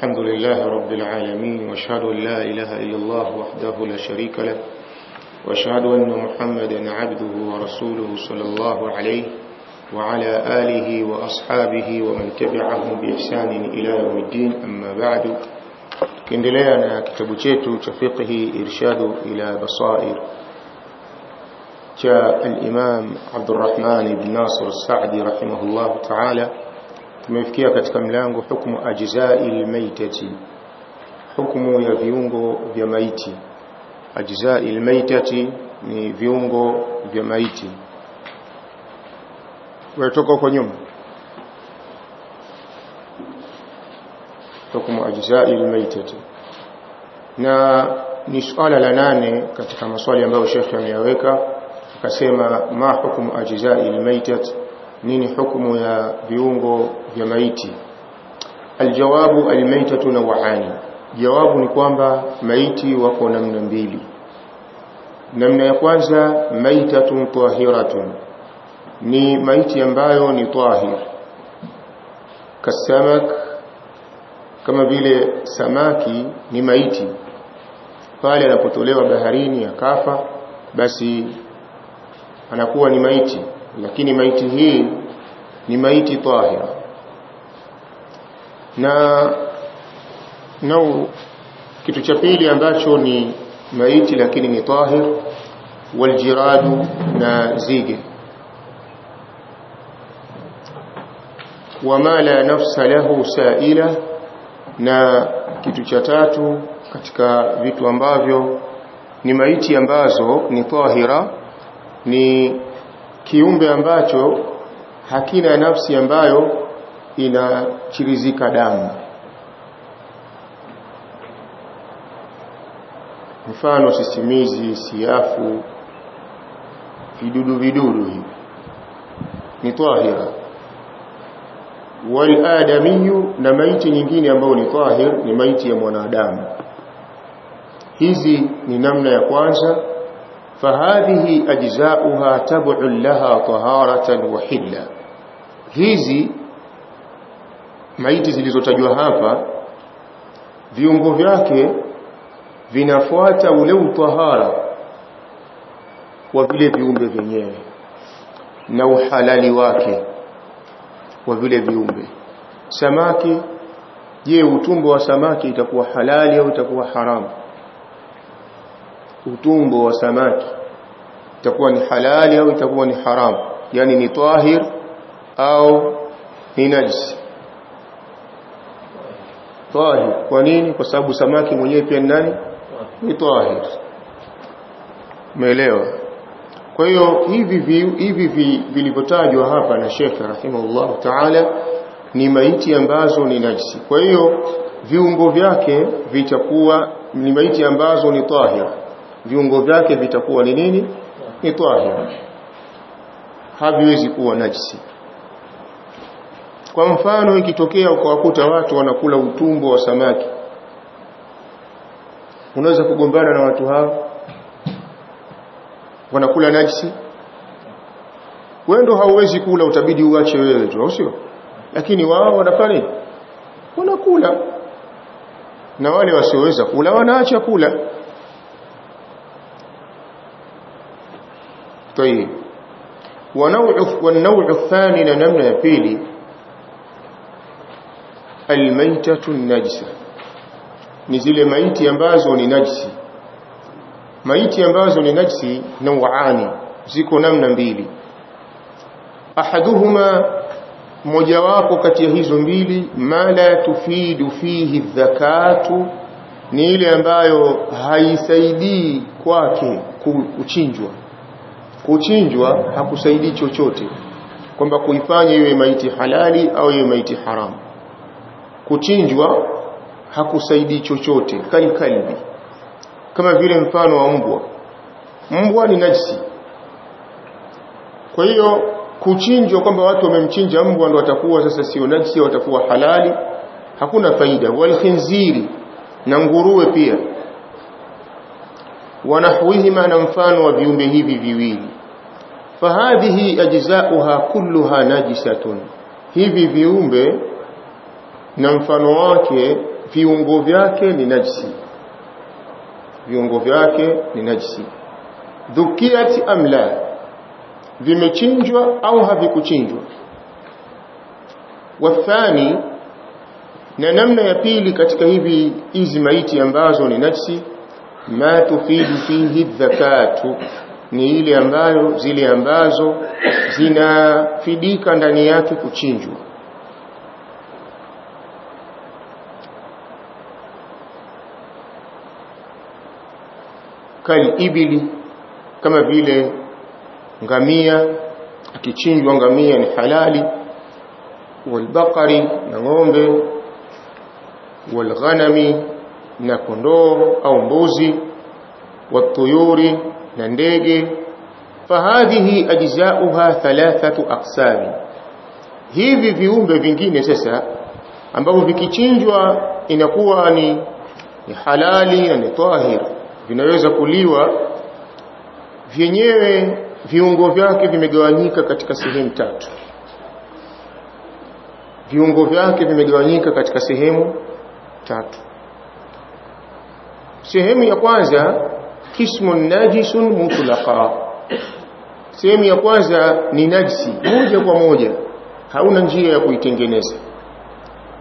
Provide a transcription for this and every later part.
الحمد لله رب العالمين وأشهد أن لا إله إلا الله وحده لا شريك له وأشهد أن محمدا عبده ورسوله صلى الله عليه وعلى آله وأصحابه ومن تبعهم بإحسان إلى يوم الدين أما بعد. كندليا أنا كتاب تفقه إرشاد إلى بصائر جاء الإمام عبد الرحمن بن ناصر السعدي رحمه الله تعالى tumefikia katika mlango hukumu ajza'il maitati hukumu ya viungo vya maiti. Ajza'il maitati ni viungo vya maiti. Watoka huko nyuma. Hukumu ajza'il maitati na ni swala la nane katika maswali ambayo Sheikh ameyaweka akasema ma hukumu ajza'il maitat nini hukumu ya viungo vya maiti? Aljawabu almaitatu naw'ani jawabu ni kwamba maiti wako namna mbili. Namna ya kwanza maitatun tahiratun. Ni maiti ambayo ni tahir. Kasamak kama vile samaki ni maiti. Pale anapotolewa baharini akafa basi anakuwa ni maiti lakini maiti hii ni maiti tahira. Na nau kitu cha pili ambacho ni maiti lakini ni tahir waljiradu na zige. Wama la nafsa lahu saila na kitu cha tatu katika vitu ambavyo ni maiti ambazo ni tahira ni kiumbe ambacho hakina nafsi ambayo inachirizika damu. Mfano sisimizi siafu vidudu vidudu hivi. Ni tahira. Wal adamiyu na maiti nyingine ambayo ni tahir ni maiti ya mwanadamu. Hizi ni namna ya kwanza فهذه أجزاؤها تبع لها طهارة وحلة hizi maiti zilizotajwa hapa viungo vyake vinafuata ule utahara wa vile viumbe vyenyewe na uhalali wake wa vile viumbe samaki je utumbo wa samaki itakuwa halali au itakuwa haramu utumbo wa samaki. Itakuwa ni halali au itakuwa ni haram? Yani ni tahir au ni najis? Tahir. Kwa nini? Kwa sababu samaki mwenyewe pia ni nani? Ni tahir. Umeelewa? Kwa hiyo hivi hivi vilivyotajwa hapa na Sheikh rahimahullah ta'ala ni maiti ambazo ni najisi. Kwa hiyo viungo vyake vitakuwa ni maiti ambazo ni tahir viungo vyake vitakuwa ni nini? Ni tahir. Haviwezi kuwa najisi. Kwa mfano ikitokea ukawakuta watu wanakula utumbo wa samaki unaweza kugombana na watu hao? Wanakula najisi? Wendo hauwezi kula utabidi uache wewe tu au sio? Lakini wao wanafanya wanakula. Na wale wasioweza kula wanaacha kula طيب ونوع والنوع الثاني نمنا يبيلي الميتة النجسة نزل ميتي ambazo ni najisi maiti ambazo ni najisi nauani ziko namna mbili ahaduhuma mojawapo kati ya hizo mbili ma la tufidu fihi dhakatu ni ile ambayo haisaidii kwake kuchinjwa kuchinjwa hakusaidii chochote kwamba kuifanya iwe maiti halali au iwe maiti haramu kuchinjwa hakusaidii chochote kali kalbi kama vile mfano wa mbwa. Mbwa ni najisi. Kwa hiyo kuchinjwa kwamba watu wamemchinja mbwa ndo watakuwa sasa sio najisi watakuwa halali hakuna faida. Walkhinziri na nguruwe pia wanahwihima na mfano wa viumbe hivi viwili. Fahadhihi ajzauha kulluha najisatun. Hivi viumbe na mfano wake viungo vyake ni najisi. Viungo vyake ni najisi. Dhukiat amla vimechinjwa au havikuchinjwa? Wathani na namna ya pili katika hivi hizi maiti ambazo ni najisi ma tufidu fihi dhakatu ni ile ambayo zile ambazo zinafidika ndani yake kuchinjwa. Kalibili kama vile ngamia akichinjwa ngamia ni halali. Walbaqari na ng'ombe. Walghanami na kondoo au mbuzi wa tuyuri na ndege fahadhihi ajzauha thalathatu aqsami. Hivi viumbe vingine sasa ambavyo vikichinjwa inakuwa ni, ni halali na ni tahir. Vinaweza kuliwa vyenyewe viungo vyake vimegawanyika katika sehemu tatu. Viungo vyake vimegawanyika katika sehemu tatu sehemu ya kwanza kismun najisun mutlaqa. Sehemu ya kwanza ni najsi moja kwa moja. Hauna njia ya kuitengeneza.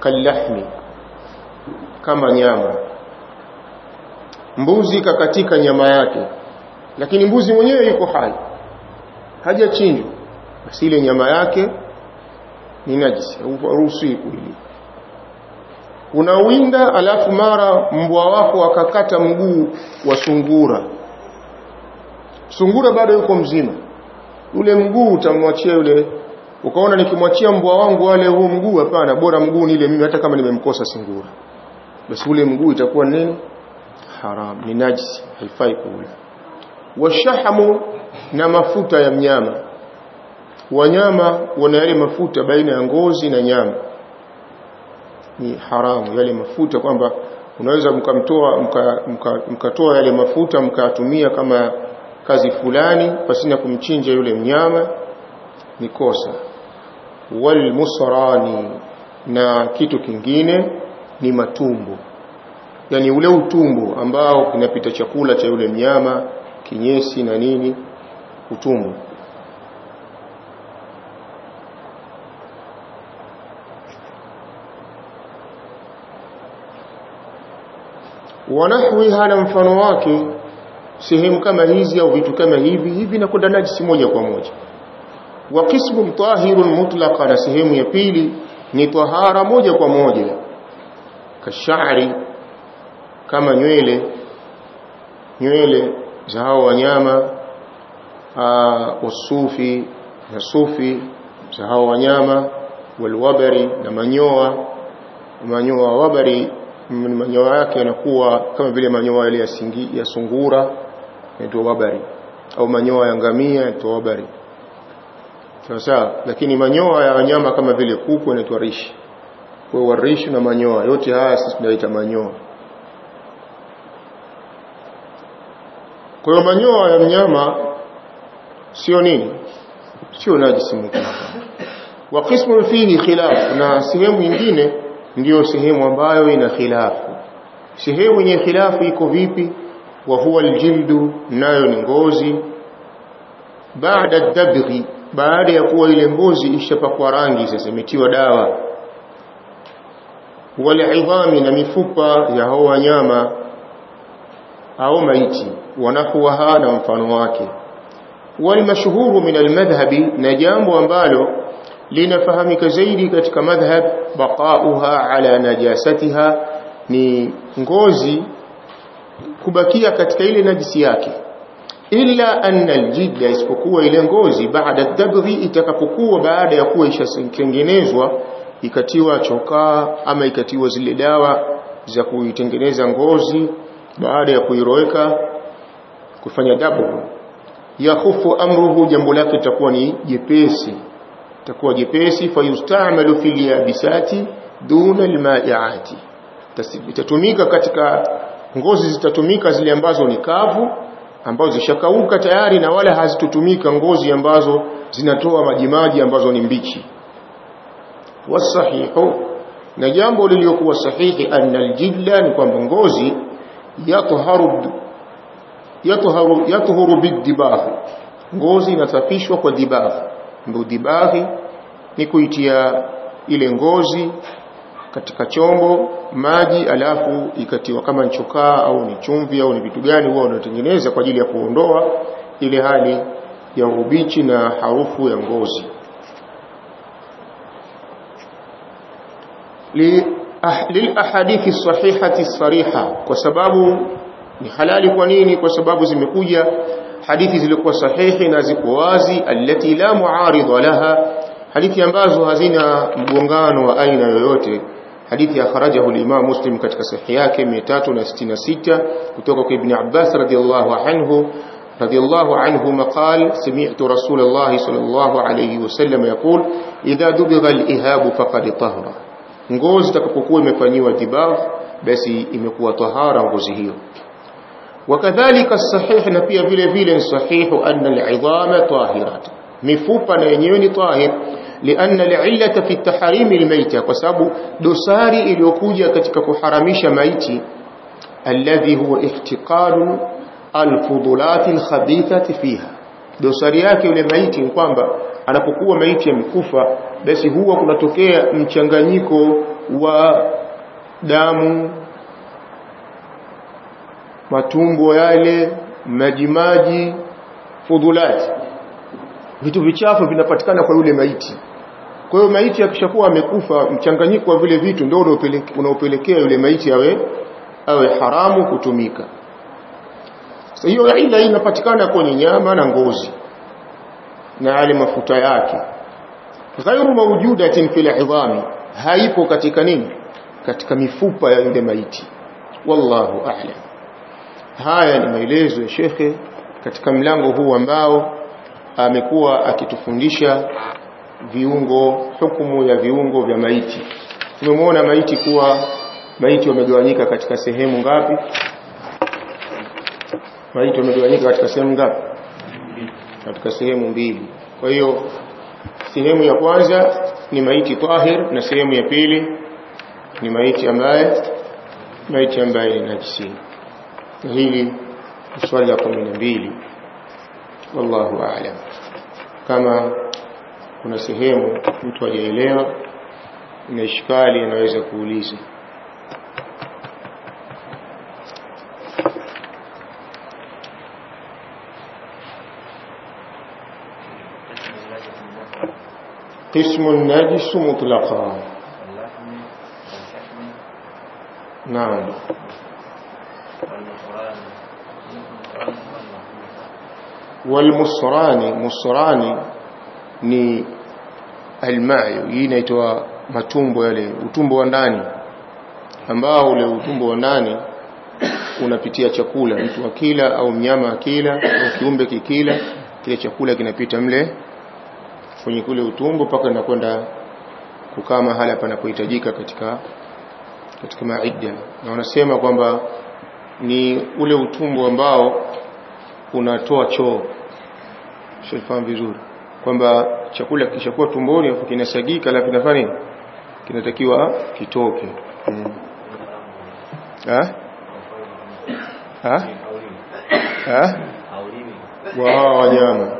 Kalahmi kama nyama. Mbuzi kakatika nyama yake lakini mbuzi mwenyewe yuko hai. Hajachinjwa. Basi ile nyama yake ni najisi hauruhusiwi kuiliwa unawinda alafu mara mbwa wako akakata mguu wa sungura. Sungura bado yuko mzima. Ule mguu utamwachia yule ukaona nikimwachia mbwa wangu wale huu mguu hapana bora mguu nile mimi hata kama nimemkosa sungura. Basi ule mguu itakuwa nini haram ni najisi haifai kula washahamu na mafuta ya mnyama. Wanyama wana yale mafuta baina ya ngozi na nyama ni haramu yale mafuta kwamba unaweza mkamtoa mkatoa mka, mka yale mafuta mkayatumia kama kazi fulani pasina kumchinja yule mnyama ni kosa. Wal musrani na kitu kingine ni matumbo. Yani ule utumbo ambao kinapita chakula cha yule mnyama kinyesi na nini utumbo wanahwiha na mfano wake sehemu kama hizi au vitu kama hivi hivi na kwenda najisi moja kwa moja. Wa qismu tahirun mutlaqa na sehemu ya pili ni tahara moja kwa moja. Kashari kama nywele nywele za hao wanyama wasufi na sufi za hao wanyama walwabari na manyoa manyoa wabari manyoa yake yanakuwa kama vile manyoya yale ya, singi, ya sungura yanaitwa wabari. Au manyoya ya ngamia yanaitwa wabari. Sawa lakini manyoya ya wanyama kama vile kuku yanaitwa rishi. Kwa warishi na manyoya yote haya sisi tunaita manyoya. Kwa hiyo manyoa ya mnyama sio nini? Sio najisi mutlaka wa qismu fihi khilaf na sehemu nyingine ndiyo sehemu ambayo ina khilafu. Sehemu yenye khilafu iko vipi? Wa huwa aljildu nayo ni ngozi. Baada dabghi baada ya kuwa ile ngozi ishapakwa rangi sasa imetiwa dawa. Walidhami na mifupa ya hao wanyama au maiti wanahuwaha na mfano wake. Walmashhuru min almadhhabi na jambo ambalo linafahamika zaidi katika madhhab baqauha ala najasatiha. Ni ngozi kubakia katika ile najisi yake. Illa anna aljidda isipokuwa ile ngozi baada dabghi itakapokuwa baada ya kuwa ishatengenezwa ikatiwa chokaa ama ikatiwa zile dawa za kuitengeneza ngozi baada ya kuiroweka kufanya dabu yakhufu amruhu jambo lake litakuwa ni jepesi itakuwa jepesi fayustamalu fil yabisati duna almaiati itatumika katika ngozi zitatumika zile ambazo ni kavu ambazo zishakauka tayari na wala hazitutumika ngozi ambazo zinatoa majimaji ambazo ni mbichi. Wasahihu na jambo lililokuwa sahihi anna aljilla ni kwamba ngozi yatharu yatharu yatuharu bidibah ngozi inasafishwa kwa dibagh dibaghi ni kuitia ile ngozi katika chombo maji alafu ikatiwa kama nchokaa au ni chumvi au ni vitu gani huwa unatengeneza kwa ajili ya kuondoa ile hali ya ubichi na harufu ya ngozi. Lilahadithi sahihati sariha kwa sababu ni halali kwa nini? Kwa sababu zimekuja hadithi zilikuwa sahihi na ziko wazi allati la muaridha laha hadithi ambazo hazina mgongano wa aina yoyote. Hadithi akhrajahu al-Imam Muslim katika sahihi yake 366 kutoka kwa Ibn Abbas radhiyallahu anhu radhiyallahu anhu maqal sami'tu Rasulullah sallallahu alayhi wasallam yaqul idha dubigha al-ihab faqad tahara ngozi itakapokuwa imefanyiwa dibagh basi imekuwa tahara ngozi hiyo wakadhalika sahih na pia vile vile sahihu anna al'idhama tahirat. Mifupa na yenyewe ni tahir. Lianna al'illata fi tahrimi almayta kwa sababu dosari iliyokuja katika kuharamisha maiti alladhi huwa ihtiqalu alfudulat alkhabithati fiha. Dosari yake yule maiti ni kwamba anapokuwa maiti amekufa basi huwa kunatokea mchanganyiko wa damu matumbo yale majimaji fudhulati. Vitu vichafu vinapatikana kwa yule maiti. Kwa hiyo maiti akishakuwa amekufa mchanganyiko wa vile vitu ndio unaopelekea yule maiti awe awe haramu kutumika. Sasa hiyo ila inapatikana kwenye nyama na ngozi na yale mafuta yake. Ghairu mawjudatin fil idhami haipo katika nini? Katika mifupa ya yule maiti. Wallahu a'lam haya ni maelezo ya shekhe katika mlango huu ambao amekuwa akitufundisha viungo hukumu ya viungo vya maiti. Tumemwona maiti kuwa maiti wamegawanyika katika sehemu ngapi? Maiti wamegawanyika katika sehemu ngapi? Katika sehemu mbili. Kwa hiyo sehemu ya kwanza ni maiti tahir na sehemu ya pili ni maiti ambaye maiti ambaye ni najisi. na hili ni swali la kumi na mbili wallahu a'lam kama kuna sehemu mtu hajaelewa na ishkali anaweza kuuliza قسم النجس مطلقا نعم walmusrani musrani ni almayo hii inaitwa matumbo yale utumbo wa ndani. Ambao ule utumbo wa ndani unapitia chakula mtu akila au mnyama akila au kiumbe kikila kile chakula kinapita mle kwenye kule utumbo mpaka inakwenda kukaa mahala panapohitajika katika katika maidda. Na wanasema kwamba ni ule utumbo ambao unatoa choo shifahamu vizuri. Kwamba chakula kishakuwa tumboni afu kinasagika la kinafanya kinatakiwa kitoke. Eh ha ha ha wa wanyama.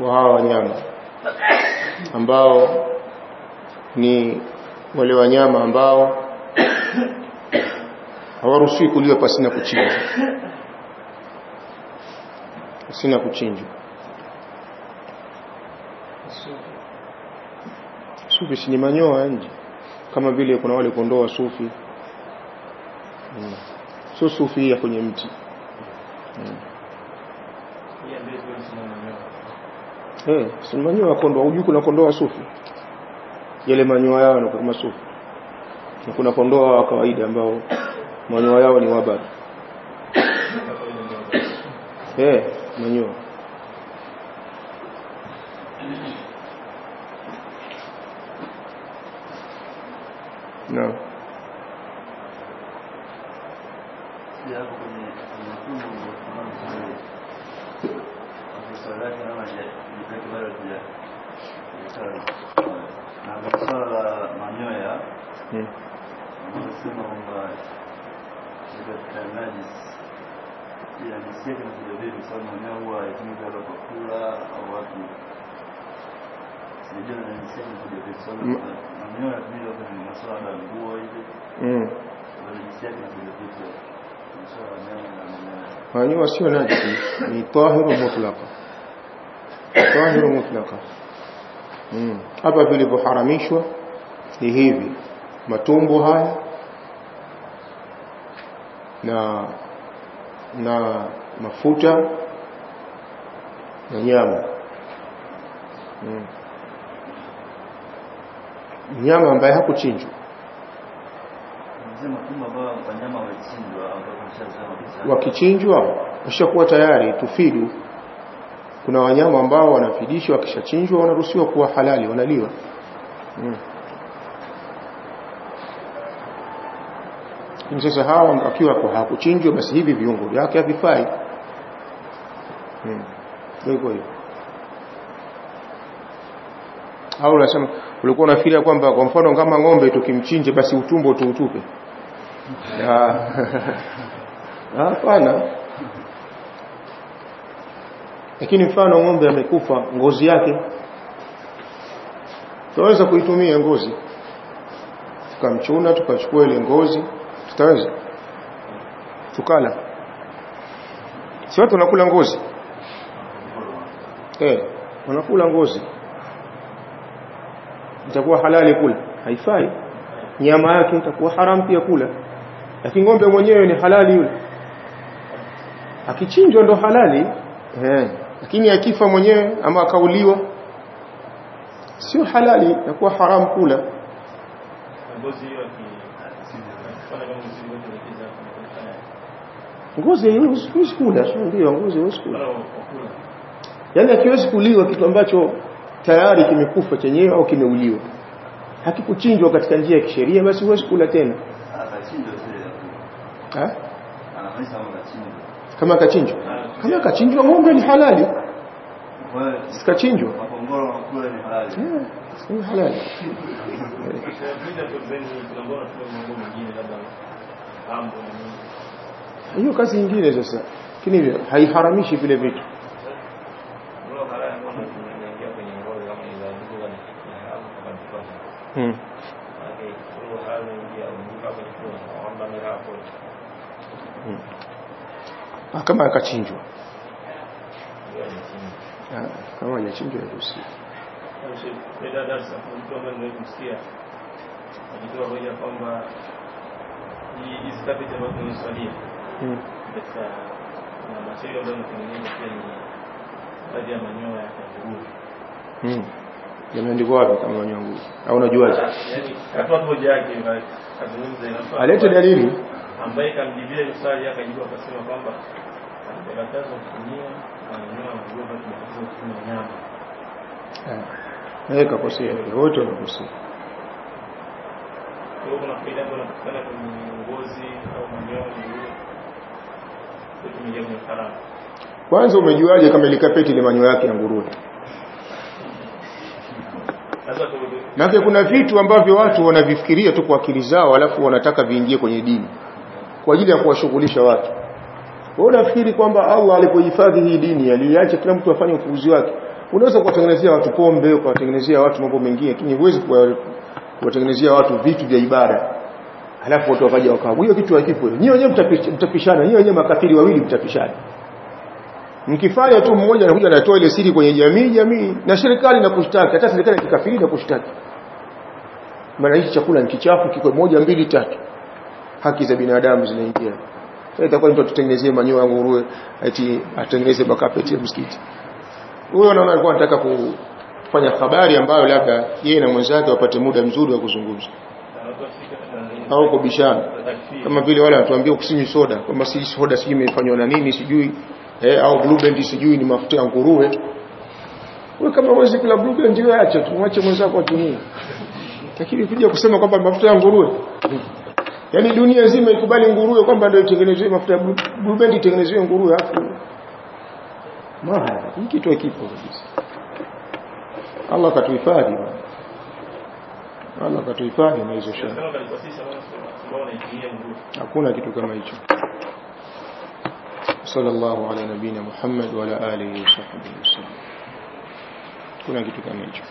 Wa hawa wanyama. Ambao ni wale wanyama ambao hawaruhusiwi kuliwa pasina kuchinjwa. Pasina kuchinjwa. Sufi si ni manyoa nje kama vile kuna wale kondoo sufi. Hmm. sio sufi ya kwenye mti. Hmm. Hey, si manyoa kondoo hujui kuna kondoo wa sufi yale manyoya yao ni kama sufu na kuna kondoo wa kawaida ambao manyoya yao ni wabar eh manyoa naam hapo kwenye mafunzo na swala la manyoya mm. wanasema kwamba katika najis kwa sababu mwenyewe huwa labda kwa kula au kwa sababu mwenyewe manyoya labda ni masuala ya nguo hivi. Mm. ndio nisikia masuala ya nyama na manyoya sio najisi ni tahiru mutlaka tahiru mutlaka mm. hapa vilivyoharamishwa ni hivi. Matumbo haya na na mafuta na nyama. Mm. nyama ambaye hakuchinjwa. Wakichinjwa washakuwa tayari tufidu. Kuna wanyama ambao wanafidishwa wakishachinjwa wanaruhusiwa kuwa halali wanaliwa. Mm. Lakini sasa hawa akiwa hakuchinjwa basi hivi viungo vyake havifai. Mm. Ndio hivyo hivyo. Au unasema ulikuwa unafikiria kwamba kwa mfano kama ng'ombe tukimchinje basi utumbo tuutupe hapana. Lakini mfano ng'ombe amekufa ngozi yake. Tunaweza kuitumia ngozi. Tukamchuna tukachukua ile ngozi tutaweza. Tukala. Si watu wanakula ngozi? Eh wanakula ngozi. Itakuwa halali kula. Haifai. Nyama yake itakuwa haram pia kula. Lakini ng'ombe mwenyewe ni halali yule. Akichinjwa ndo halali. Eh lakini akifa mwenyewe ama akauliwa sio halali itakuwa haram kula. Ngozi hiyo akifanya kama mzigo wote unakiza kufanya ngozi huwezi kula sio ndio? Ngozi huwezi kula yaani hakiwezi kuliwa kitu ambacho tayari kimekufa chenyewe au kimeuliwa. Hakikuchinjwa katika njia ya kisheria basi huwezi kula tena. Kama akachinjwa. kama akachinjwa. Kama ng'ombe ni halali. Sikachinjwa ni halali. Hiyo kazi nyingine sasa lakini hivyo haiharamishi vile vitu hmm. Ah, kama akachinjwa. Ah, kama hajachinjwa haruhusiwi Ndio darasa mtu ambaye nimemsikia akitoa hoja kwamba hizi tabia ambazo tunaswalia katika na material ambayo tunatengeneza pia ni baadhi ya manyoya ya. Hmm. yameandikwa wapi kama wanywangu au unajuaje Yaani katoa hoja yake kazungumza inafaa. alete dalili ambaye kamjibia hilo swali akajibu akasema kwamba atakatazwa kutumia manyoya ya bali tunakatazwa kutumia nyama. Kakosea wote wamekosea tumeingia kwenye haramu. kwanza umejuaje kama ile kapeti ile manyoya yake ya nguruwe nake Maana kuna vitu ambavyo watu wanavifikiria tu kwa akili zao alafu wanataka viingie kwenye dini kwa ajili ya kuwashughulisha watu. Wewe unafikiri kwamba Allah alipohifadhi hii dini aliacha kila mtu afanye ufuuzi wake? Unaweza kuwatengenezea watu pombe, kuwatengenezea watu mambo mengine, lakini huwezi kuwatengenezea watu vitu vya ibada. Halafu watu wakaja wakawa hiyo kitu hakipo. Nyinyi wenyewe mtapishana, nyinyi wenyewe makafiri wawili mtapishana. Mkifanya tu mmoja anakuja anatoa ile siri kwenye jamii, jamii na serikali na kushtaki, hata serikali ya kikafiri na kushtaki maana hichi chakula ni kichafu kiko moja mbili tatu haki za binadamu zinaingia sasa itakuwa mtu atutengenezee manyoya ya nguruwe eti atengeneze makapeti ya msikiti huyo anaona alikuwa anataka kufanya habari ambayo labda yeye na mwenzake wapate muda mzuri wa kuzungumza. Au kubishana kama vile wale wanatuambia usinywi soda kwamba si soda sijui imefanywa na nini sijui eh, au blue band sijui ni mafuta ya nguruwe. Wewe kama huwezi kula blue band wewe acha tu mwache mwenzako atumie. Lakini kuja kusema kwamba mafuta ya nguruwe. Yaani dunia nzima ikubali nguruwe kwamba ndio itengenezwe mafuta ya blue band itengenezwe nguruwe afu mahadha hiki tu kipo kabisa Allah katuhifadhi Allah katuhifadhi na hizo nguo. hakuna kitu kama hicho sallallahu ala nabina Muhammad wa ala alihi wa sahbihi wasallam kuna kitu kama hicho